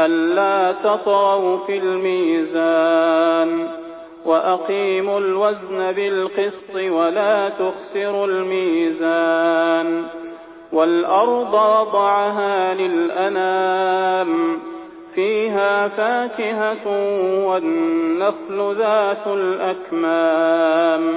ألا تطغوا في الميزان وأقيموا الوزن بالقسط ولا تخسروا الميزان والأرض وضعها للأنام فيها فاكهة والنخل ذات الأكمام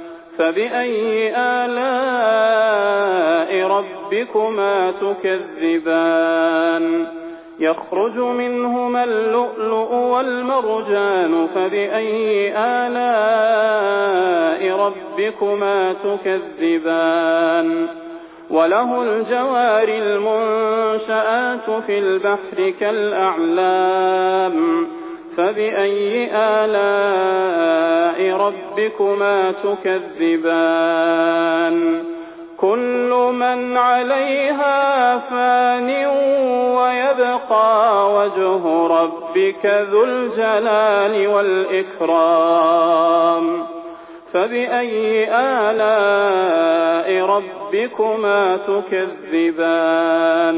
فبأي آلاء ربكما تكذبان؟ يخرج منهما اللؤلؤ والمرجان فبأي آلاء ربكما تكذبان؟ وله الجوار المنشآت في البحر كالأعلام. فبأي آلاء ربكما تكذبان؟ كل من عليها فان ويبقى وجه ربك ذو الجلال والإكرام. فبأي آلاء ربكما تكذبان؟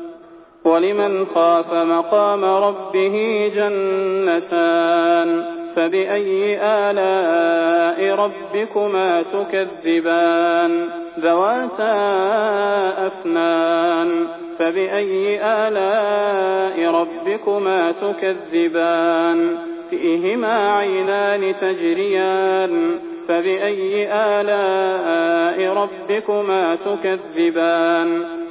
ولمن خاف مقام ربه جنتان فبأي آلاء ربكما تكذبان ذواتا أفنان فبأي آلاء ربكما تكذبان فيهما عينان تجريان فبأي آلاء ربكما تكذبان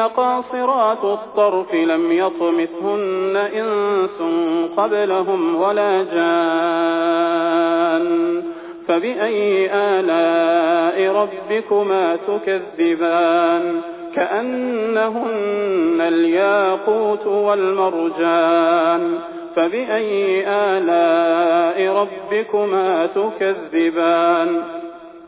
قاصرات الطرف لم يطمثهن إنس قبلهم ولا جان. فبأي آلاء ربكما تكذبان؟ كأنهن الياقوت والمرجان. فبأي آلاء ربكما تكذبان؟